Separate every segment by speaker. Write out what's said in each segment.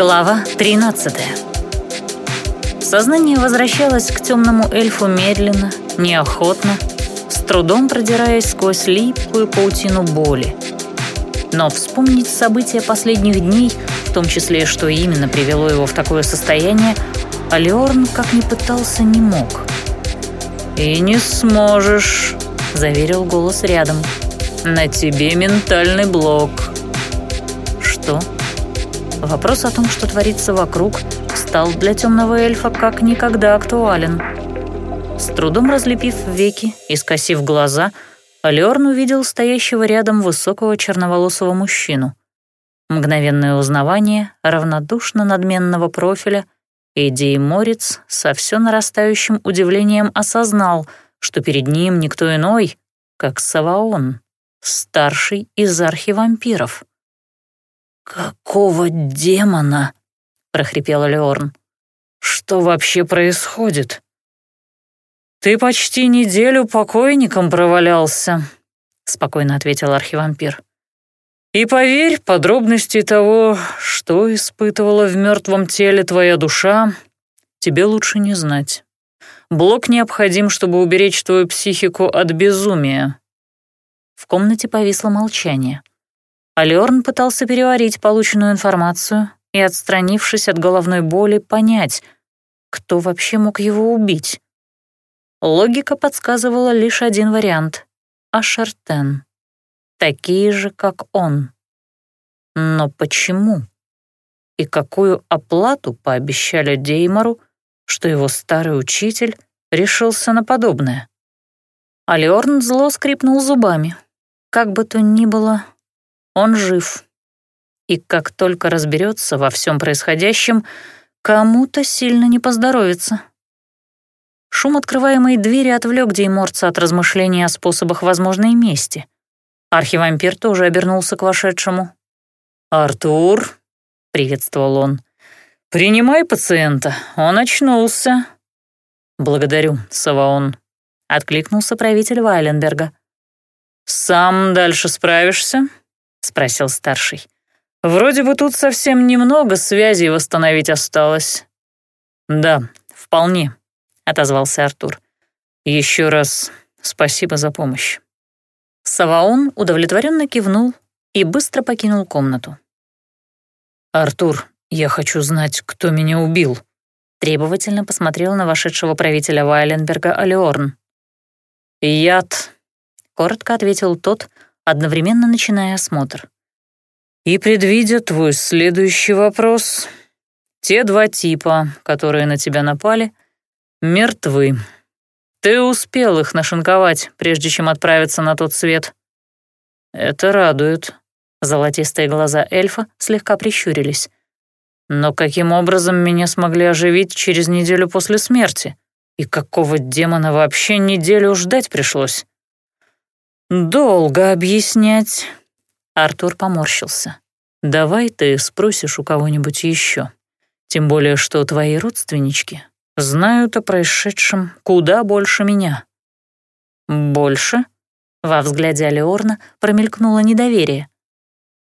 Speaker 1: Глава 13 Сознание возвращалось к темному эльфу медленно, неохотно, с трудом продираясь сквозь липкую паутину боли. Но вспомнить события последних дней, в том числе, что именно привело его в такое состояние, Алиорн, как ни пытался, не мог. «И не сможешь», — заверил голос рядом. «На тебе ментальный блок». «Что?» Вопрос о том, что творится вокруг, стал для темного эльфа как никогда актуален. С трудом разлепив веки и скосив глаза, Алиорн увидел стоящего рядом высокого черноволосого мужчину. Мгновенное узнавание равнодушно надменного профиля, и Дей Морец со все нарастающим удивлением осознал, что перед ним никто иной, как Саваон, старший из архивампиров. «Какого демона?» — прохрипел Леорн. «Что вообще происходит?» «Ты почти неделю покойником провалялся», — спокойно ответил архивампир. «И поверь, подробности того, что испытывала в мертвом теле твоя душа, тебе лучше не знать. Блок необходим, чтобы уберечь твою психику от безумия». В комнате повисло молчание. Алёрн пытался переварить полученную информацию и, отстранившись от головной боли, понять, кто вообще мог его убить. Логика подсказывала лишь один вариант — Ашертен. Такие же, как он. Но почему? И какую оплату пообещали Деймару, что его старый учитель решился на подобное? Алиорн зло скрипнул зубами. Как бы то ни было, он жив. И как только разберется во всем происходящем, кому-то сильно не поздоровится. Шум открываемой двери отвлек Дейморца от размышлений о способах возможной мести. Архивампир тоже обернулся к вошедшему. «Артур», — приветствовал он, — «принимай пациента, он очнулся». «Благодарю, Саваон», — откликнулся правитель Вайленберга. «Сам дальше справишься?» — спросил старший. «Вроде бы тут совсем немного связей восстановить осталось». «Да, вполне», — отозвался Артур. «Еще раз спасибо за помощь». Саваон удовлетворенно кивнул и быстро покинул комнату. «Артур, я хочу знать, кто меня убил», — требовательно посмотрел на вошедшего правителя Вайленберга Алиорн. «Яд», — коротко ответил тот, — одновременно начиная осмотр. «И предвидя твой следующий вопрос, те два типа, которые на тебя напали, мертвы. Ты успел их нашинковать, прежде чем отправиться на тот свет. Это радует». Золотистые глаза эльфа слегка прищурились. «Но каким образом меня смогли оживить через неделю после смерти? И какого демона вообще неделю ждать пришлось?» «Долго объяснять». Артур поморщился. «Давай ты спросишь у кого-нибудь еще. Тем более, что твои родственнички знают о происшедшем куда больше меня». «Больше?» Во взгляде Алеорна промелькнуло недоверие.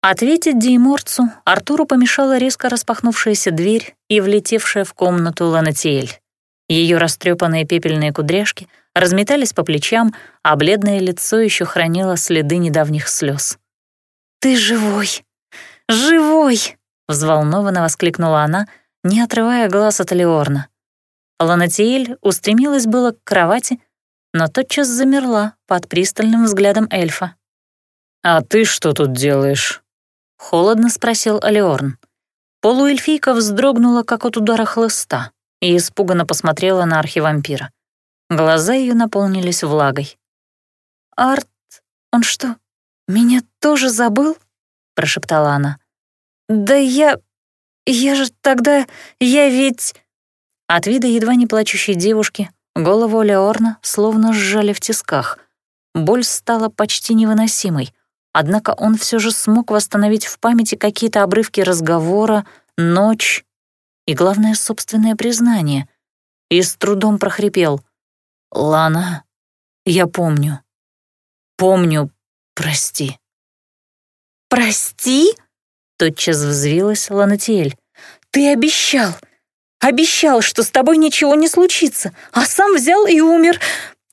Speaker 1: Ответить Дейморцу Артуру помешала резко распахнувшаяся дверь и влетевшая в комнату Ланатиэль. Ее растрепанные пепельные кудряшки разметались по плечам, а бледное лицо еще хранило следы недавних слез. «Ты живой! Живой!» — взволнованно воскликнула она, не отрывая глаз от Леорна. Ланатиэль устремилась было к кровати, но тотчас замерла под пристальным взглядом эльфа. «А ты что тут делаешь?» — холодно спросил Алиорн. Полуэльфийка вздрогнула, как от удара хлыста и испуганно посмотрела на архивампира. Глаза ее наполнились влагой. «Арт, он что, меня тоже забыл?» — прошептала она. «Да я... я же тогда... я ведь...» От вида едва не плачущей девушки голову Леорна словно сжали в тисках. Боль стала почти невыносимой, однако он все же смог восстановить в памяти какие-то обрывки разговора, ночь и, главное, собственное признание, и с трудом прохрипел. «Лана, я помню. Помню, прости».
Speaker 2: «Прости?»
Speaker 1: — тотчас взвилась Ланатиэль. Ты обещал, обещал, что с тобой ничего не случится, а сам взял и умер.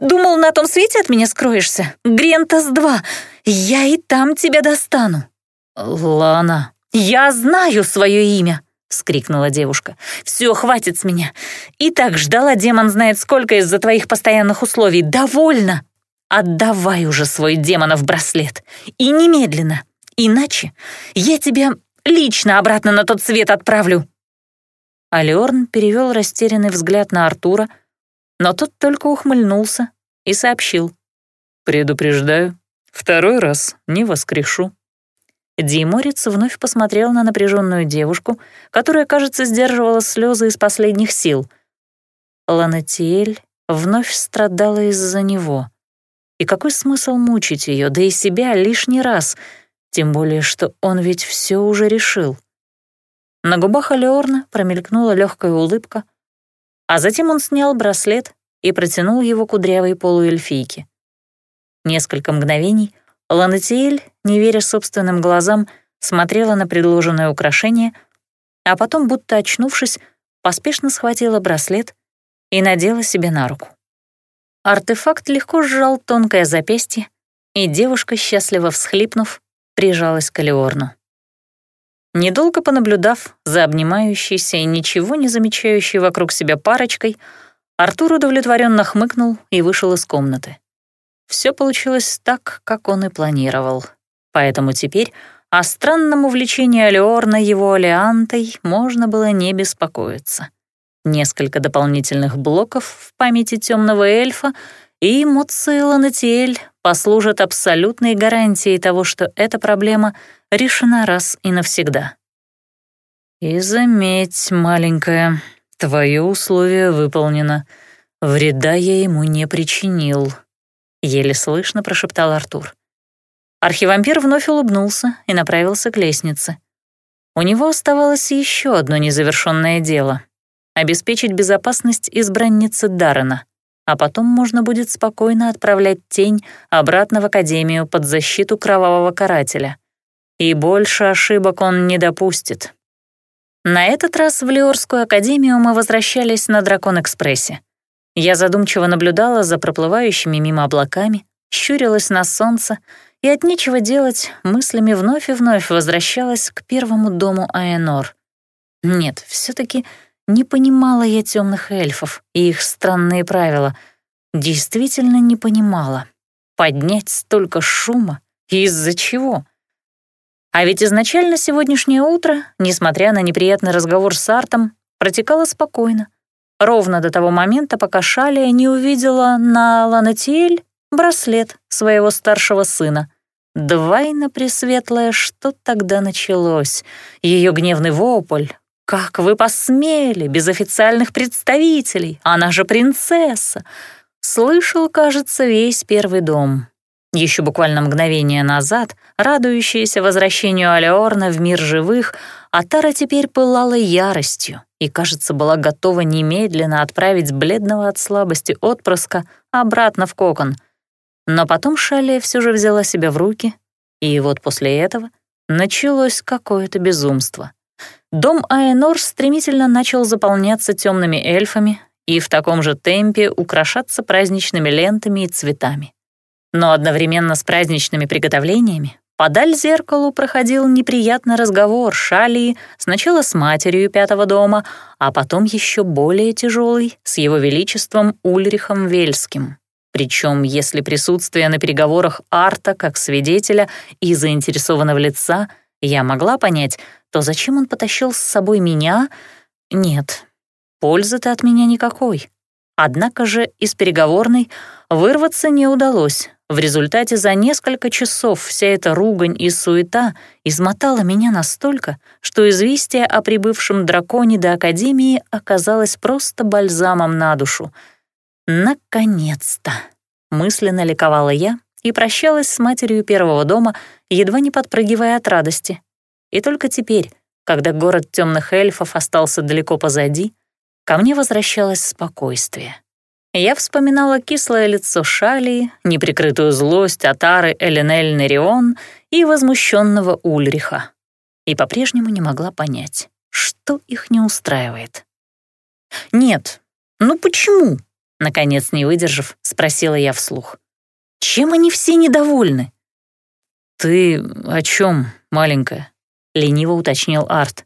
Speaker 1: Думал, на том свете от меня скроешься? Грентас-2, я и там тебя достану».
Speaker 2: «Лана...»
Speaker 1: «Я знаю свое имя!» — вскрикнула девушка. «Все, хватит с меня. И так ждала демон знает сколько из-за твоих постоянных условий. Довольно! Отдавай уже свой демонов браслет. И немедленно. Иначе я тебя лично обратно на тот свет отправлю». Алиорн перевел растерянный взгляд на Артура, но тот только ухмыльнулся и сообщил.
Speaker 2: «Предупреждаю, второй раз не воскрешу».
Speaker 1: Диморец вновь посмотрел на напряженную девушку, которая, кажется, сдерживала слезы из последних сил. Ланатиэль вновь страдала из-за него. И какой смысл мучить ее, да и себя лишний раз, тем более, что он ведь все уже решил. На губах Алеорна промелькнула легкая улыбка, а затем он снял браслет и протянул его кудрявой полуэльфийке. Несколько мгновений Ланатиэль, не веря собственным глазам, смотрела на предложенное украшение, а потом, будто очнувшись, поспешно схватила браслет и надела себе на руку. Артефакт легко сжал тонкое запястье, и девушка, счастливо всхлипнув, прижалась к Алиорну. Недолго понаблюдав за обнимающейся и ничего не замечающей вокруг себя парочкой, Артур удовлетворенно хмыкнул и вышел из комнаты. Все получилось так, как он и планировал. Поэтому теперь о странном увлечении Алиорна его Алиантой можно было не беспокоиться. Несколько дополнительных блоков в памяти темного эльфа и Моцила Натиэль послужат абсолютной гарантией того, что эта проблема решена раз и навсегда. «И заметь, маленькая, твое условие выполнено. Вреда я ему не причинил», — еле слышно прошептал Артур. Архивампир вновь улыбнулся и направился к лестнице. У него оставалось еще одно незавершенное дело — обеспечить безопасность избранницы Даррена, а потом можно будет спокойно отправлять тень обратно в Академию под защиту Кровавого Карателя. И больше ошибок он не допустит. На этот раз в Лиорскую Академию мы возвращались на Дракон-экспрессе. Я задумчиво наблюдала за проплывающими мимо облаками, щурилась на солнце и от нечего делать мыслями вновь и вновь возвращалась к первому дому Аэнор. Нет, все таки не понимала я темных эльфов и их странные правила. Действительно не понимала. Поднять столько шума? Из-за чего? А ведь изначально сегодняшнее утро, несмотря на неприятный разговор с Артом, протекало спокойно. Ровно до того момента, пока Шалия не увидела на Ланатиэль браслет своего старшего сына. Двойно пресветлое, что тогда началось? Ее гневный вопль. «Как вы посмели, без официальных представителей? Она же принцесса!» Слышал, кажется, весь первый дом. Еще буквально мгновение назад, радующаяся возвращению Алеорна в мир живых, Атара теперь пылала яростью и, кажется, была готова немедленно отправить бледного от слабости отпрыска обратно в кокон. Но потом Шалия все же взяла себя в руки, и вот после этого началось какое-то безумство. Дом Аэнор стремительно начал заполняться темными эльфами и в таком же темпе украшаться праздничными лентами и цветами. Но одновременно с праздничными приготовлениями Подаль зеркалу проходил неприятный разговор Шалии сначала с матерью пятого дома, а потом еще более тяжелый с его величеством Ульрихом Вельским. Причем, если присутствие на переговорах Арта как свидетеля и заинтересованного лица я могла понять, то зачем он потащил с собой меня? Нет, пользы-то от меня никакой. Однако же из переговорной вырваться не удалось. В результате за несколько часов вся эта ругань и суета измотала меня настолько, что известие о прибывшем драконе до Академии оказалось просто бальзамом на душу. «Наконец-то!» — мысленно ликовала я и прощалась с матерью первого дома, едва не подпрыгивая от радости. И только теперь, когда город темных эльфов остался далеко позади, ко мне возвращалось спокойствие. Я вспоминала кислое лицо Шалии, неприкрытую злость Атары Эленель Нерион и возмущенного Ульриха. И по-прежнему не могла понять, Что их не устраивает? «Нет, ну почему?» Наконец, не выдержав, спросила я вслух. «Чем они все недовольны?»
Speaker 2: «Ты о чем, маленькая?» — лениво уточнил Арт.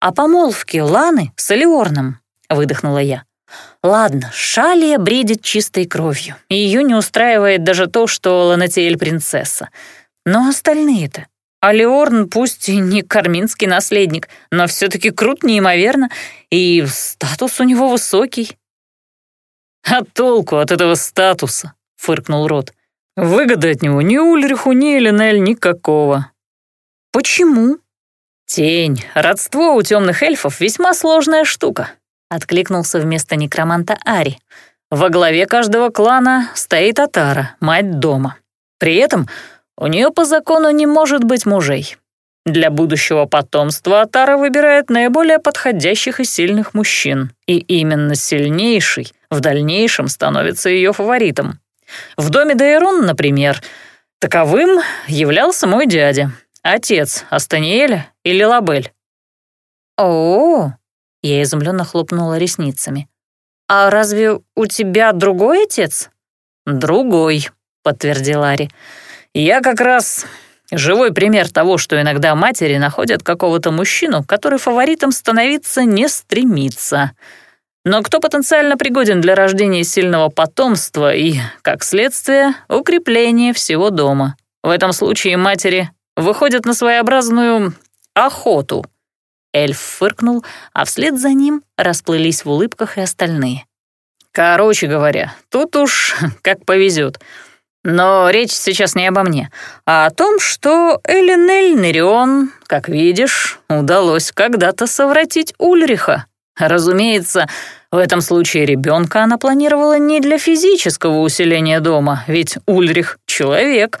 Speaker 1: «О помолвке Ланы с Элиорном», — выдохнула я. «Ладно, Шалия бредит чистой кровью, ее не устраивает даже то, что Ланатиэль принцесса. Но остальные-то Алиорн пусть и не карминский наследник, но все-таки крут неимоверно, и статус у него высокий.
Speaker 2: «А толку от этого статуса?» — фыркнул Рот. «Выгоды от него ни Ульриху, ни Эленель никакого».
Speaker 1: «Почему?»
Speaker 2: «Тень, родство у темных эльфов весьма сложная штука», — откликнулся вместо некроманта Ари. «Во главе каждого клана стоит Атара, мать дома. При этом у нее по закону не может быть мужей. Для будущего потомства Атара выбирает наиболее подходящих и сильных мужчин, и именно сильнейший в дальнейшем становится ее фаворитом. В доме Дейрон, например, таковым являлся мой дядя, отец Астаниэля или Лабель.
Speaker 1: О, -о, -о я изумленно хлопнула ресницами. «А разве у тебя другой отец?»
Speaker 2: «Другой», — подтвердил Ари. Я как раз живой пример того, что иногда матери находят какого-то мужчину, который фаворитом становиться не стремится. Но кто потенциально пригоден для рождения сильного потомства и, как следствие, укрепления всего дома. В этом случае матери выходят на своеобразную охоту. Эльф фыркнул, а вслед за ним расплылись в улыбках и остальные. Короче говоря, тут уж как повезет — но речь сейчас не обо мне, а о том, что Эленель Нерион, как видишь, удалось когда-то совратить Ульриха. Разумеется, в этом случае ребенка она планировала не для физического усиления дома, ведь Ульрих — человек,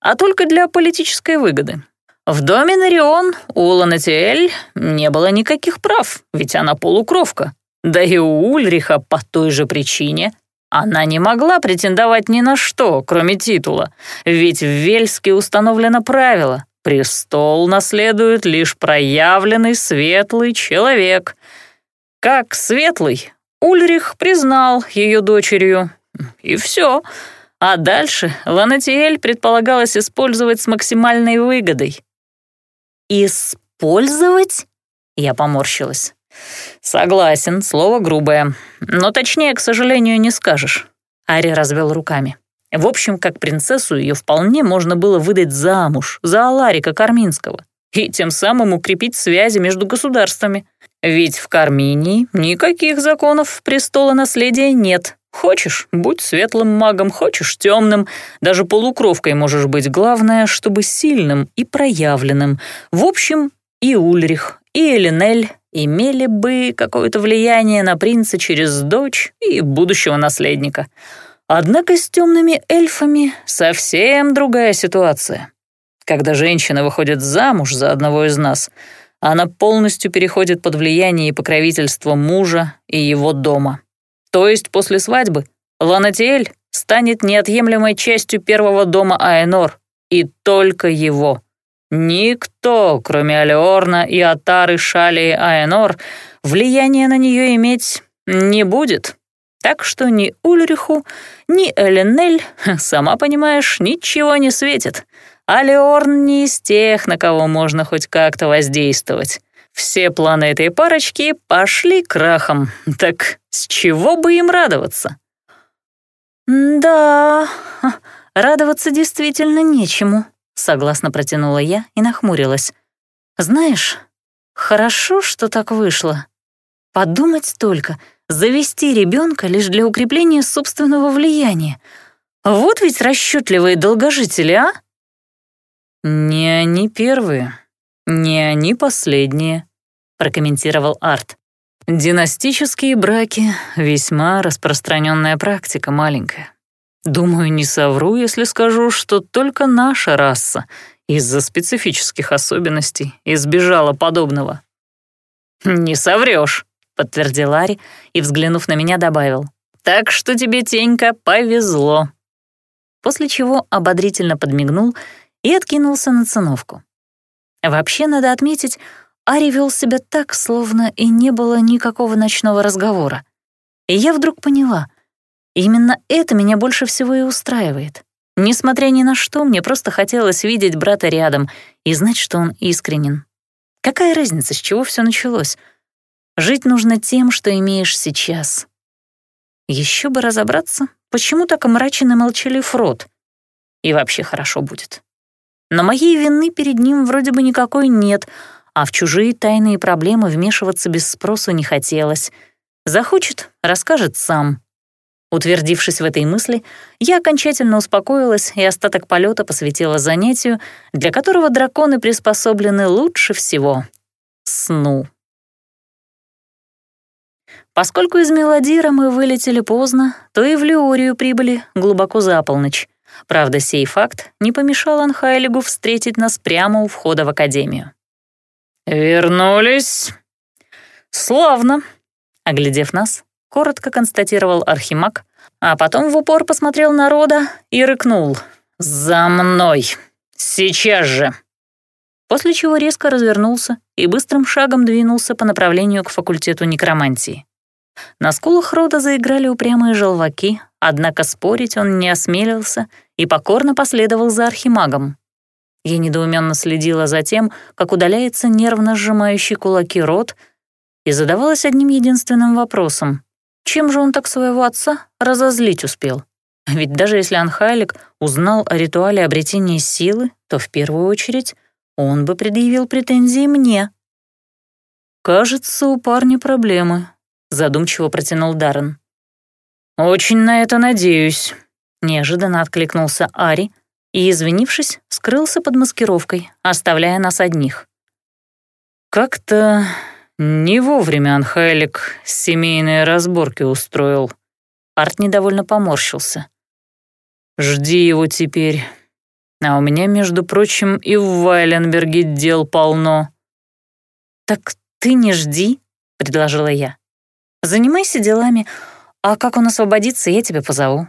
Speaker 2: а только для политической выгоды. В доме Нерион у Ланатиэль не было никаких прав, ведь она полукровка. Да и у Ульриха по той же причине она не могла претендовать ни на что, кроме титула, ведь в Вельске установлено правило — престол наследует лишь проявленный светлый человек. Как светлый, Ульрих признал ее дочерью, и все. А дальше Ланатиэль предполагалось использовать с максимальной выгодой.
Speaker 1: «Использовать?» — я поморщилась.
Speaker 2: «Согласен, слово грубое. Но точнее, к сожалению, не скажешь». Ари развел руками. В общем, как принцессу ее вполне можно было выдать замуж за Аларика Карминского и тем самым укрепить связи между государствами. Ведь в Карминии никаких законов престола наследия нет. Хочешь — будь светлым магом, хочешь — темным. Даже полукровкой можешь быть. Главное, чтобы сильным и проявленным. В общем, и Ульрих, и Элинель имели бы какое-то влияние на принца через дочь и будущего наследника. Однако с темными эльфами совсем другая ситуация. Когда женщина выходит замуж за одного из нас, она полностью переходит под влияние и покровительство мужа и его дома. То есть после свадьбы Ланатиэль станет неотъемлемой частью первого дома Аэнор, и только его — Никто, кроме Алеорна и Атары Шали Аэнор, влияния на нее иметь не будет. Так что ни Ульриху, ни Эленель, сама понимаешь, ничего не светит. Алеорн не из тех, на кого можно хоть как-то воздействовать. Все планы этой парочки пошли крахом. Так с чего бы им радоваться?
Speaker 1: «Да, радоваться действительно нечему», Согласно протянула я и нахмурилась. «Знаешь, хорошо, что так вышло. Подумать только, завести ребенка лишь для укрепления собственного влияния. Вот ведь расчетливые долгожители, а?»
Speaker 2: «Не они первые, не они последние», — прокомментировал Арт. «Династические браки — весьма распространенная практика, маленькая. Думаю, не совру, если скажу, что только наша раса из-за специфических особенностей избежала подобного.
Speaker 1: «Не соврешь», — подтвердил Ари и, взглянув на меня, добавил. «Так что тебе, Тенька, повезло». После чего ободрительно подмигнул и откинулся на циновку. Вообще, надо отметить, Ари вел себя так, словно и не было никакого ночного разговора. И я вдруг поняла, именно это меня больше всего и устраивает. Несмотря ни на что, мне просто хотелось видеть брата рядом и знать, что он искренен. Какая разница, с чего все началось? Жить нужно тем, что имеешь сейчас. Еще бы разобраться, почему так мрачен и молчалив рот. И вообще хорошо будет. Но моей вины перед ним вроде бы никакой нет, а в чужие тайные проблемы вмешиваться без спросу не хотелось. Захочет — расскажет сам. Утвердившись в этой мысли, я окончательно успокоилась и остаток полета посвятила занятию, для которого драконы приспособлены лучше всего — сну. Поскольку из Мелодира мы вылетели поздно, то и в Леорию прибыли глубоко за полночь. Правда, сей факт не помешал Анхайлигу встретить нас прямо у входа в Академию.
Speaker 2: «Вернулись?»
Speaker 1: «Славно!» Оглядев нас, коротко констатировал Архимаг, а потом в упор посмотрел на Рода и рыкнул. «За мной! Сейчас же!» После чего резко развернулся и быстрым шагом двинулся по направлению к факультету некромантии. На скулах рода заиграли упрямые желваки, однако спорить он не осмелился и покорно последовал за архимагом. Я недоуменно следила за тем, как удаляется нервно сжимающий кулаки рот, и задавалась одним единственным вопросом. Чем же он так своего отца разозлить успел? Ведь даже если Анхайлик узнал о ритуале обретения силы, то в первую очередь он бы предъявил претензии мне. «Кажется, у парня проблемы», — задумчиво протянул Даррен.
Speaker 2: «Очень на это надеюсь», —
Speaker 1: неожиданно откликнулся Ари и, извинившись, скрылся под маскировкой, оставляя нас одних.
Speaker 2: «Как-то не вовремя Анхайлик семейные разборки устроил».
Speaker 1: Арт недовольно поморщился.
Speaker 2: «Жди его теперь. А у меня, между прочим, и в Вайленберге дел полно».
Speaker 1: «Так ты не жди», — предложила я. Занимайся делами, а как он освободится, я тебя позову».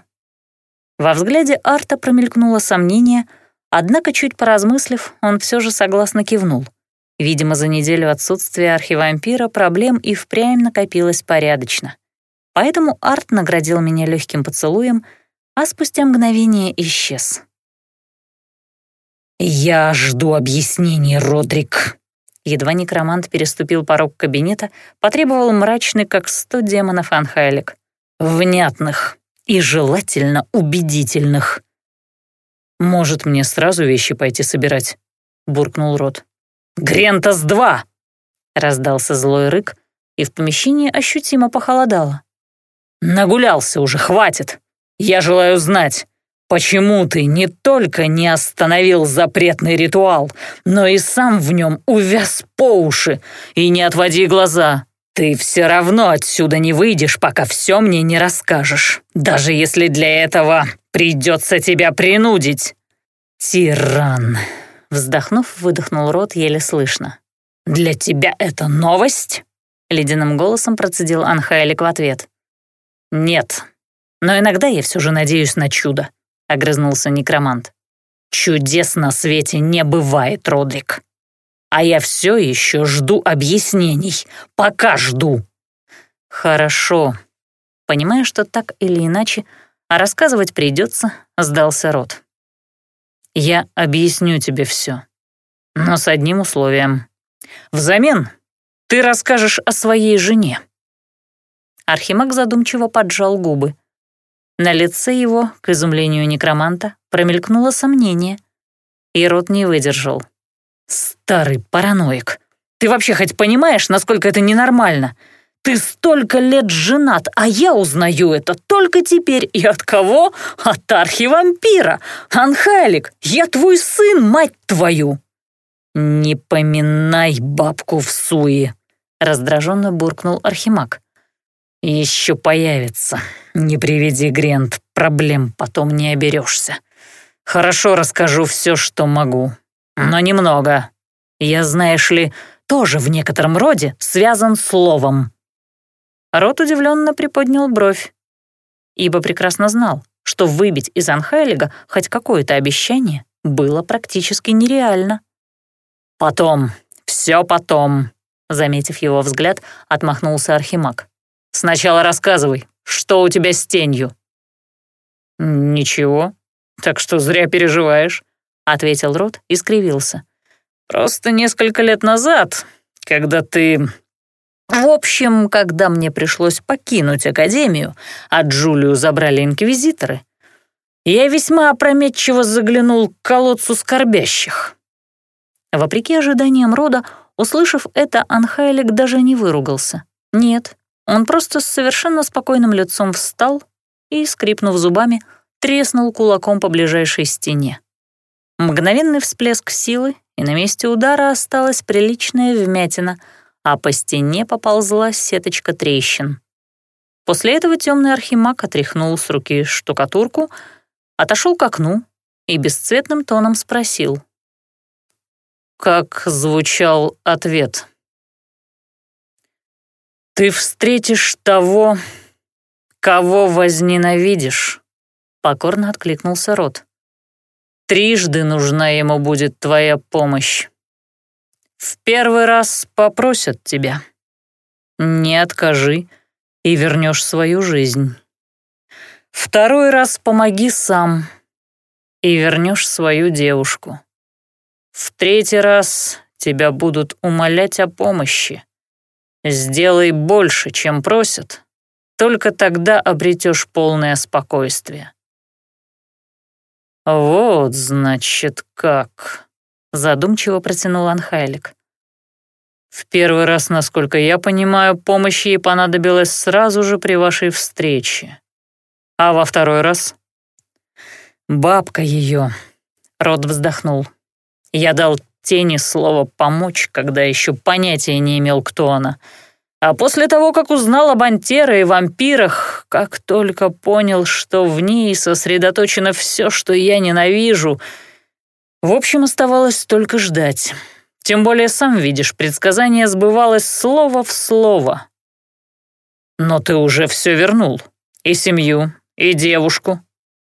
Speaker 1: Во взгляде Арта промелькнуло сомнение, однако, чуть поразмыслив, он все же согласно кивнул. Видимо, за неделю отсутствия архивампира проблем и впрямь накопилось порядочно. Поэтому Арт наградил меня легким поцелуем, а спустя мгновение исчез.
Speaker 2: «Я жду объяснений, Родрик»,
Speaker 1: Едва некромант переступил порог кабинета, потребовал мрачный, как сто демонов Анхайлик. «Внятных и желательно убедительных».
Speaker 2: «Может, мне сразу вещи пойти собирать?» — буркнул Рот.
Speaker 1: «Грентас-2!» — раздался злой рык, и в помещении ощутимо похолодало. «Нагулялся уже, хватит! Я желаю знать, Почему ты не только не остановил запретный ритуал, но и сам в нем увяз по уши? И не отводи глаза. Ты все равно отсюда не выйдешь, пока все мне не расскажешь, даже если для этого придется тебя принудить. Тиран. Вздохнув, выдохнул рот еле слышно. «Для тебя это новость?» Ледяным голосом процедил Анхайлик в ответ. «Нет, но иногда я все же надеюсь на чудо. — огрызнулся некромант. «Чудес на свете не бывает, Родрик. А я все еще жду объяснений. Пока жду». «Хорошо». Понимая, что так или иначе, а рассказывать придется, сдался рот. «Я объясню тебе все, но с одним условием. Взамен ты расскажешь о своей жене». Архимаг задумчиво поджал губы. На лице его, к изумлению некроманта, промелькнуло сомнение. И рот не выдержал. «Старый параноик, ты вообще хоть понимаешь, насколько это ненормально? Ты столько лет женат, а я узнаю это только теперь. И от кого? От архивампира. Анхайлик, я твой сын, мать твою!» «Не поминай бабку в суе», — раздраженно буркнул Архимаг. Еще появится. Не приведи, Грент, проблем потом не оберешься. Хорошо расскажу все, что могу. Но немного. Я, знаешь ли, тоже в некотором роде связан словом. Рот удивленно приподнял бровь, ибо прекрасно знал, что выбить из Анхайлига хоть какое-то обещание было практически нереально. Потом
Speaker 2: все потом», — заметив его взгляд, отмахнулся Архимаг. «Сначала рассказывай, что у тебя с тенью?» «Ничего, так что зря переживаешь», — ответил Рот и скривился. «Просто несколько лет назад, когда ты в общем, когда мне пришлось покинуть Академию, а Джулию забрали инквизиторы, я весьма опрометчиво заглянул к колодцу скорбящих. Вопреки ожиданиям рода, услышав это, Анхайлик даже не выругался. Нет, он просто с совершенно спокойным лицом встал и, скрипнув зубами, треснул кулаком по ближайшей стене. Мгновенный всплеск силы, и на месте удара осталась приличная вмятина — а по стене поползла сеточка трещин. После этого темный архимаг отряхнул с руки штукатурку, отошел к окну и бесцветным тоном спросил. Как звучал ответ? «Ты встретишь того, кого возненавидишь», — покорно откликнулся Рот. «Трижды нужна ему будет твоя помощь. В первый раз попросят тебя. Не откажи и вернешь свою жизнь. Второй раз помоги сам и вернешь свою девушку. В третий раз тебя будут умолять о помощи. Сделай больше, чем просят, только тогда обретешь полное спокойствие. Вот, значит, как задумчиво протянул Анхайлик. В первый раз, насколько я понимаю, помощь ей понадобилась сразу же при вашей встрече. А во второй раз? Бабка ее. Рот вздохнул. Я дал тени слово «помочь», когда еще понятия не имел, кто она. А после того, как узнал об антере и вампирах, как только понял, что в ней сосредоточено все, что я ненавижу — в общем, оставалось только ждать. Тем более, сам видишь, предсказание сбывалось слово в слово. Но ты уже все вернул. И семью, и девушку.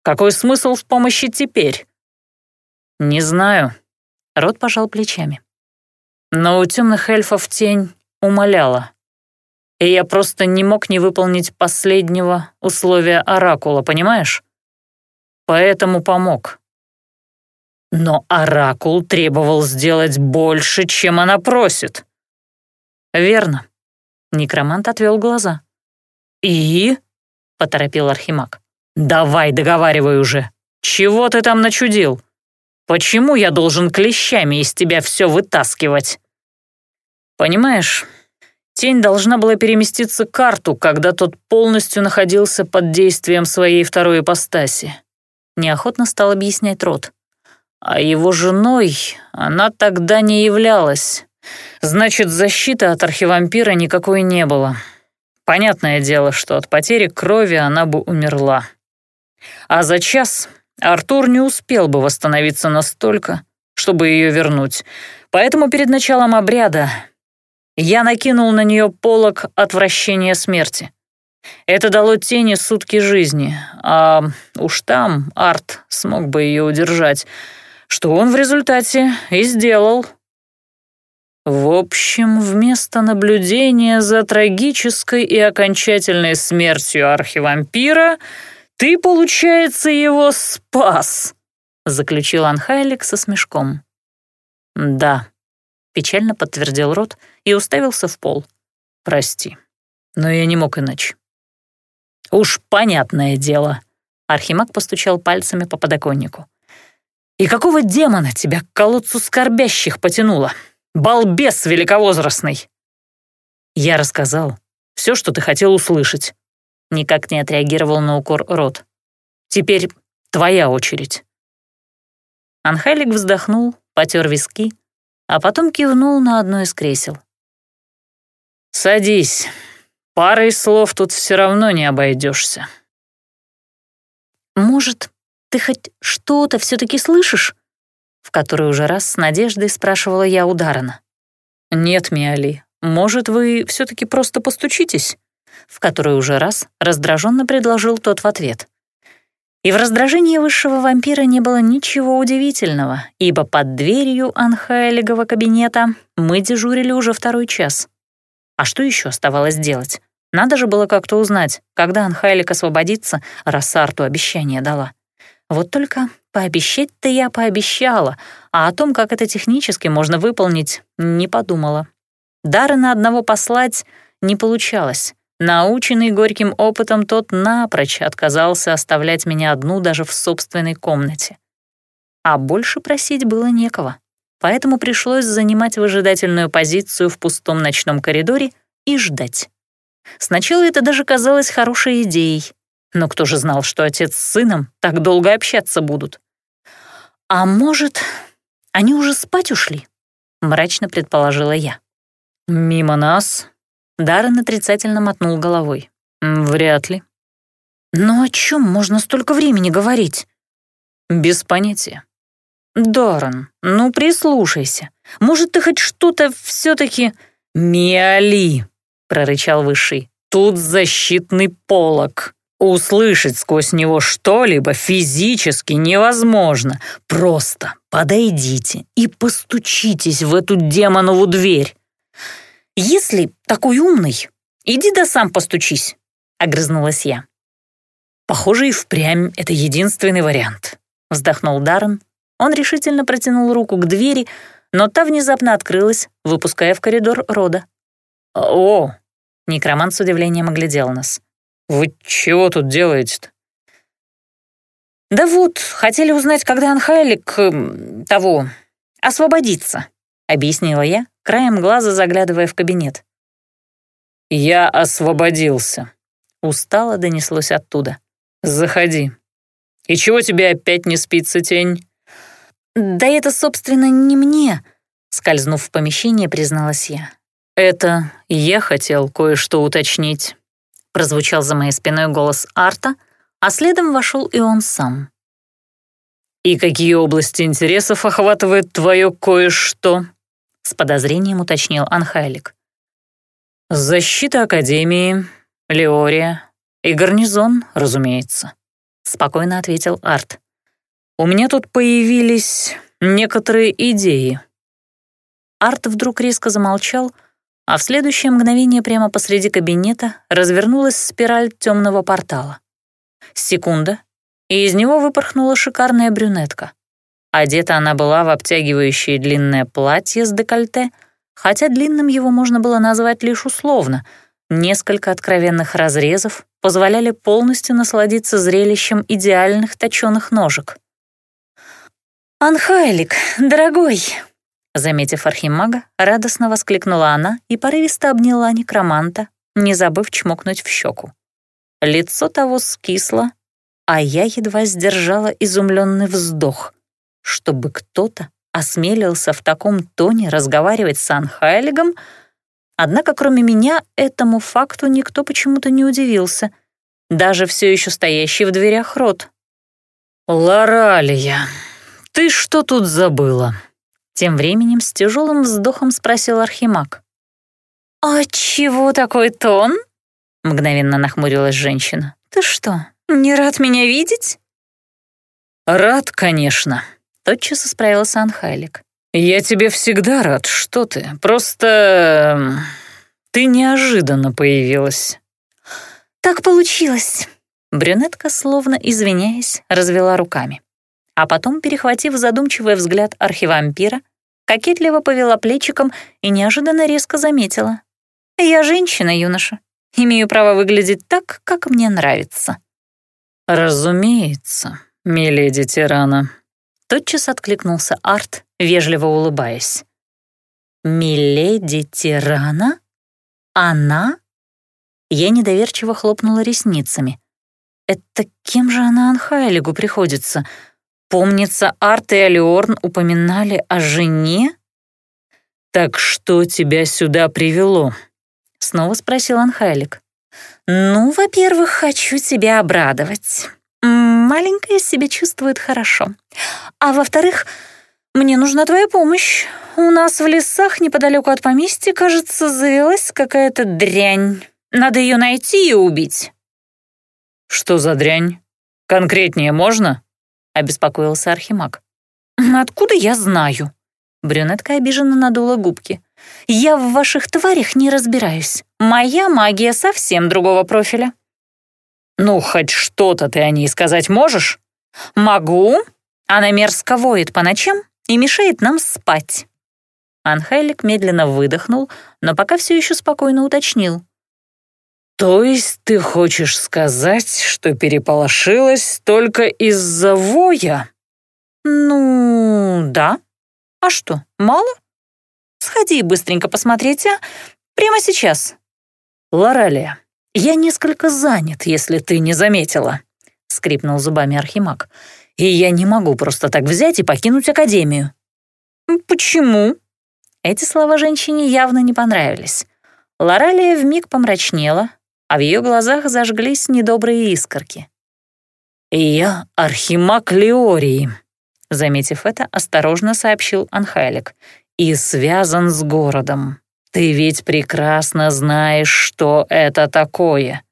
Speaker 2: Какой смысл в помощи теперь? Не знаю. Рот пожал плечами. Но у темных эльфов тень умоляла. И я просто не мог не выполнить последнего условия Оракула, понимаешь? Поэтому помог. Но Оракул требовал сделать больше, чем она просит. Верно. Некромант отвел глаза. И? Поторопил Архимаг. Давай, договаривай уже. Чего ты там начудил? Почему я должен клещами из тебя все вытаскивать? Понимаешь, тень должна была переместиться к карту, когда тот полностью находился под действием своей второй ипостаси. Неохотно стал объяснять Рот а его женой она тогда не являлась. Значит, защиты от архивампира никакой не было. Понятное дело, что от потери крови она бы умерла. А за час Артур не успел бы восстановиться настолько, чтобы ее вернуть. Поэтому перед началом обряда я накинул на нее полог отвращения смерти. Это дало тени сутки жизни, а уж там Арт смог бы ее удержать — что он в результате и сделал. В общем, вместо наблюдения за трагической и окончательной смертью архивампира ты, получается, его спас, заключил Анхайлик со смешком. Да, печально подтвердил Рот и уставился в пол. Прости, но я не мог иначе. Уж понятное дело. Архимаг постучал пальцами по подоконнику. «И какого демона тебя к колодцу скорбящих потянуло? Балбес великовозрастный!» Я рассказал все, что ты хотел услышать. Никак не отреагировал на укор Рот. «Теперь твоя очередь». Анхелик вздохнул, потер виски, а потом кивнул на одно из кресел. «Садись. Парой слов тут все равно не обойдешься.
Speaker 1: «Может, ты хоть что-то все-таки слышишь?» В который уже раз с надеждой спрашивала я у Дарана.
Speaker 2: «Нет, Миали, может, вы все-таки просто постучитесь?» В который уже раз раздраженно предложил тот в ответ.
Speaker 1: И в раздражении высшего вампира не было ничего удивительного, ибо под дверью Анхайлигова кабинета мы дежурили уже второй час. А что еще оставалось делать? Надо же было как-то узнать, когда Анхайлик освободится, раз Арту обещание дала. Вот только пообещать-то я пообещала, а о том, как это технически можно выполнить, не подумала. Дары на одного послать не получалось. Наученный горьким опытом, тот напрочь отказался оставлять меня одну даже в собственной комнате. А больше просить было некого, поэтому пришлось занимать выжидательную позицию в пустом ночном коридоре и ждать. Сначала это даже казалось хорошей идеей, но кто же знал, что отец с сыном так долго общаться будут? «А может, они уже спать ушли?» — мрачно предположила я.
Speaker 2: «Мимо нас?» — Даррен отрицательно мотнул головой. «Вряд ли».
Speaker 1: «Но о чем можно столько времени говорить?»
Speaker 2: «Без понятия».
Speaker 1: «Даррен, ну прислушайся. Может, ты хоть что-то все-таки...»
Speaker 2: «Миали!» — прорычал Высший. «Тут защитный полог. Услышать сквозь него что-либо физически невозможно. Просто подойдите и постучитесь в эту демонову дверь».
Speaker 1: «Если такой умный, иди да сам постучись», — огрызнулась я.
Speaker 2: «Похоже, и впрямь это единственный вариант», — вздохнул Даррен. Он решительно протянул руку к двери, но та внезапно открылась, выпуская в коридор Рода. «О!» — некромант с удивлением оглядел нас. «Вы чего тут делаете-то?»
Speaker 1: «Да вот, хотели узнать, когда Анхайлик... Эм, того... освободится», — объяснила я, краем глаза заглядывая в кабинет.
Speaker 2: «Я освободился», — устало донеслось оттуда. «Заходи. И чего тебе опять не спится, тень?»
Speaker 1: «Да это, собственно, не мне», — скользнув в помещение, призналась я.
Speaker 2: «Это я хотел кое-что уточнить», — прозвучал за моей спиной голос Арта, а следом вошел и он сам. «И какие области интересов охватывает твое кое-что?» — с подозрением уточнил Анхайлик. «Защита Академии, Леория и гарнизон, разумеется», — спокойно ответил Арт. «У меня тут появились некоторые идеи».
Speaker 1: Арт вдруг резко замолчал, — а в следующее мгновение прямо посреди кабинета развернулась спираль темного портала. Секунда, и из него выпорхнула шикарная брюнетка. Одета она была в обтягивающее длинное платье с декольте, хотя длинным его можно было назвать лишь условно. Несколько откровенных разрезов позволяли полностью насладиться зрелищем идеальных точёных ножек. «Анхайлик, дорогой!» Заметив архимага, радостно воскликнула она и порывисто обняла некроманта, не забыв чмокнуть в щеку. Лицо того скисло, а я едва сдержала изумленный вздох, чтобы кто-то осмелился в таком тоне разговаривать с Анхайлигом, однако кроме меня этому факту никто почему-то не удивился, даже все еще стоящий в дверях рот.
Speaker 2: «Лоралия, ты что тут забыла?»
Speaker 1: Тем временем с тяжелым вздохом спросил Архимаг. «А чего такой тон?» Мгновенно нахмурилась женщина. «Ты что, не рад меня видеть?»
Speaker 2: «Рад, конечно», — тотчас исправился Анхайлик. «Я тебе всегда рад, что ты. Просто... ты неожиданно появилась».
Speaker 1: «Так получилось». Брюнетка, словно извиняясь, развела руками а потом, перехватив задумчивый взгляд архивампира, кокетливо повела плечиком и неожиданно резко заметила. «Я женщина, юноша. Имею право выглядеть так, как мне нравится».
Speaker 2: «Разумеется, миледи тирана», —
Speaker 1: тотчас откликнулся Арт, вежливо улыбаясь. «Миледи тирана? Она?» Я недоверчиво хлопнула ресницами. «Это кем же она Анхайлигу приходится?» Помнится, Арт и Алиорн упоминали о жене?
Speaker 2: «Так что тебя сюда привело?»
Speaker 1: — снова спросил Анхайлик. «Ну, во-первых, хочу тебя обрадовать. Маленькая себя чувствует хорошо. А во-вторых, мне нужна твоя помощь. У нас в лесах неподалеку от поместья, кажется, завелась какая-то дрянь. Надо ее найти и убить».
Speaker 2: «Что за дрянь?» Конкретнее можно?» — обеспокоился Архимаг.
Speaker 1: «Откуда я знаю?» Брюнетка обиженно надула губки. «Я в ваших тварях не разбираюсь. Моя магия совсем другого профиля».
Speaker 2: «Ну, хоть что-то ты о ней сказать можешь?»
Speaker 1: «Могу. Она мерзко воет по ночам и мешает нам спать».
Speaker 2: Анхайлик медленно выдохнул, но пока все еще спокойно уточнил. «То есть ты хочешь сказать, что переполошилась только из-за воя?»
Speaker 1: «Ну, да. А что, мало? Сходи быстренько посмотреть, а? Прямо сейчас».
Speaker 2: «Лоралия, я несколько занят, если ты не заметила», — скрипнул зубами Архимаг. «И я не могу просто так взять и покинуть Академию».
Speaker 1: «Почему?»
Speaker 2: Эти слова женщине явно не понравились. Лоралия вмиг помрачнела, а в ее глазах зажглись недобрые искорки. «Я архимаг Леории», — заметив это, осторожно сообщил Анхайлик, «и связан с городом. Ты ведь прекрасно знаешь, что это такое».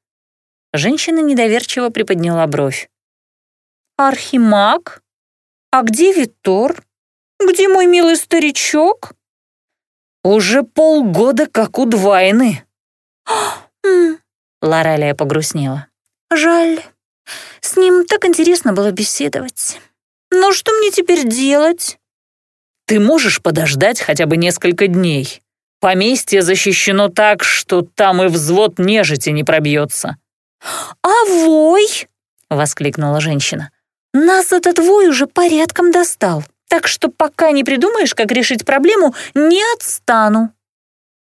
Speaker 2: Женщина недоверчиво приподняла бровь.
Speaker 1: «Архимаг? А где Витор? Где мой милый старичок?»
Speaker 2: «Уже полгода как удвоены».
Speaker 1: Лоралия погрустнела. «Жаль. С ним так интересно было беседовать. Но что мне теперь делать?»
Speaker 2: «Ты можешь подождать хотя бы несколько дней. Поместье защищено так, что там и взвод нежити не пробьется».
Speaker 1: «А вой?» — воскликнула женщина. «Нас этот вой уже порядком достал так что пока не придумаешь, как решить проблему, не отстану».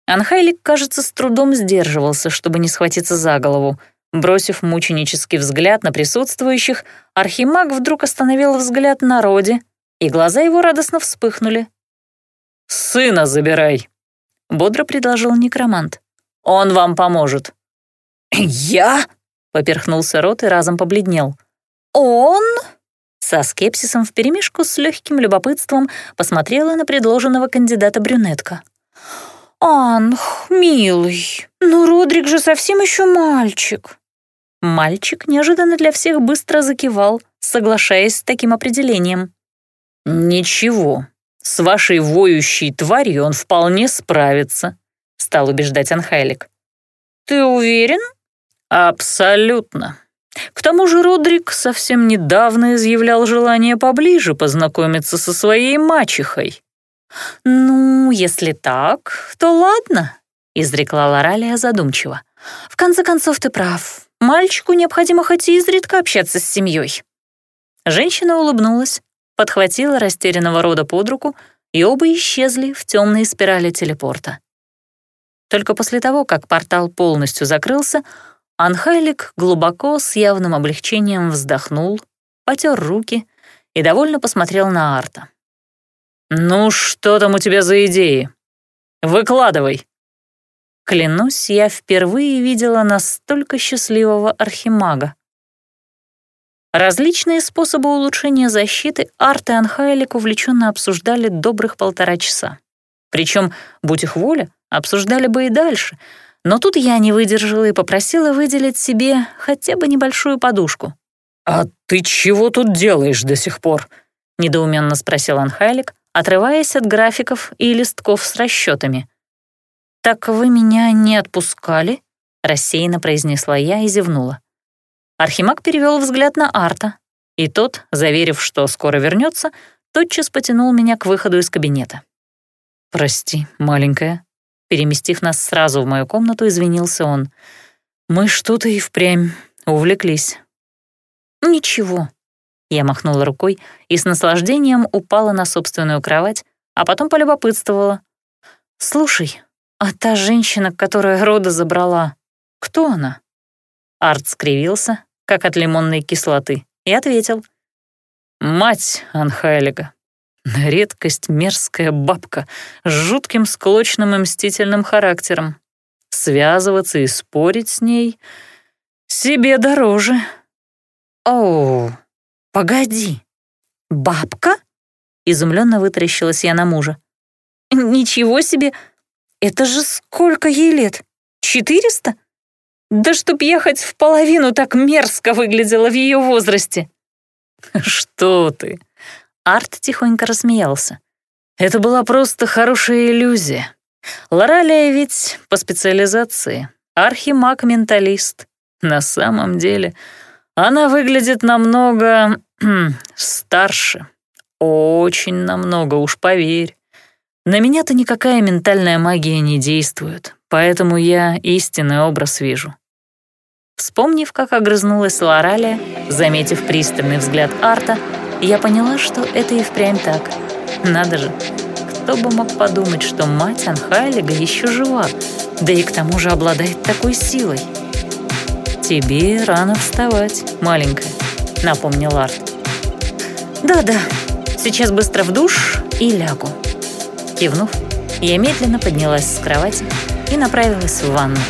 Speaker 2: Анхайлик, кажется, с трудом сдерживался, чтобы не схватиться за голову. Бросив мученический взгляд на присутствующих, Архимаг вдруг остановил взгляд на Роде, и глаза его радостно вспыхнули. «Сына забирай», — бодро предложил некромант. «Он вам поможет».
Speaker 1: «Я?» — поперхнулся Рот и разом побледнел. «Он?» Со скепсисом вперемешку с легким любопытством посмотрела на предложенного кандидата брюнетка. «Анх, милый, ну Родрик же совсем еще мальчик».
Speaker 2: Мальчик неожиданно для всех быстро закивал, соглашаясь с таким определением. «Ничего, с вашей воющей тварью он вполне справится», — стал убеждать Анхайлик.
Speaker 1: «Ты уверен?»
Speaker 2: «Абсолютно», к тому же Родрик совсем недавно изъявлял желание поближе познакомиться со своей мачехой.
Speaker 1: «Ну, если так, то ладно», — изрекла Лоралия задумчиво. «В конце концов, ты прав. Мальчику необходимо хоть и изредка общаться с семьей».
Speaker 2: Женщина улыбнулась, подхватила растерянного рода под руку, и оба исчезли в темной спирали телепорта. Только после того, как портал полностью закрылся, Анхайлик глубоко, с явным облегчением вздохнул, потер руки и довольно посмотрел на Арта. «Ну, что там у тебя за идеи? Выкладывай!» Клянусь, я впервые видела настолько счастливого архимага. Различные способы улучшения защиты Арт и Анхайлик увлеченно обсуждали добрых полтора часа. Причем, будь их воля, обсуждали бы и дальше — но тут я не выдержала и попросила выделить себе хотя бы небольшую подушку. «А ты чего тут делаешь до сих пор?» — недоуменно спросил Анхайлик, отрываясь от графиков и листков с расчетами.
Speaker 1: «Так вы меня не отпускали?» — рассеянно произнесла я и зевнула.
Speaker 2: Архимаг перевел взгляд на Арта, и тот, заверив, что скоро вернется, тотчас потянул меня к выходу из кабинета. «Прости, маленькая», Переместив нас сразу в мою комнату, извинился он. «Мы что-то и впрямь увлеклись».
Speaker 1: «Ничего».
Speaker 2: Я махнула рукой и с наслаждением упала на собственную кровать, а потом полюбопытствовала.
Speaker 1: «Слушай, а та женщина, которая рода забрала, кто она?»
Speaker 2: Арт скривился, как от лимонной кислоты, и ответил. «Мать Анхайлига». Редкость мерзкая бабка с жутким склочным и мстительным характером. Связываться и спорить с ней себе дороже.
Speaker 1: «Оу, погоди, бабка?» Изумленно вытаращилась я на мужа. «Ничего себе! Это же сколько ей лет? Четыреста? Да чтоб ехать в половину так мерзко выглядела в ее возрасте.
Speaker 2: Что ты? Арт тихонько рассмеялся. Это была просто хорошая иллюзия. Лоралия ведь по специализации архимаг-менталист. На самом деле она выглядит намного старше. Очень намного, уж поверь. На меня-то никакая ментальная магия не действует, поэтому я истинный образ вижу. Вспомнив, как огрызнулась Лоралия, заметив пристальный взгляд Арта, я поняла, что это и впрямь так. Надо же, кто бы мог подумать, что мать Анхайлига еще жива, да и к тому же обладает такой силой. «Тебе рано вставать, маленькая», — напомнил Арт.
Speaker 1: «Да-да, сейчас быстро в душ и лягу».
Speaker 2: Кивнув, я медленно поднялась с кровати и направилась в ванную.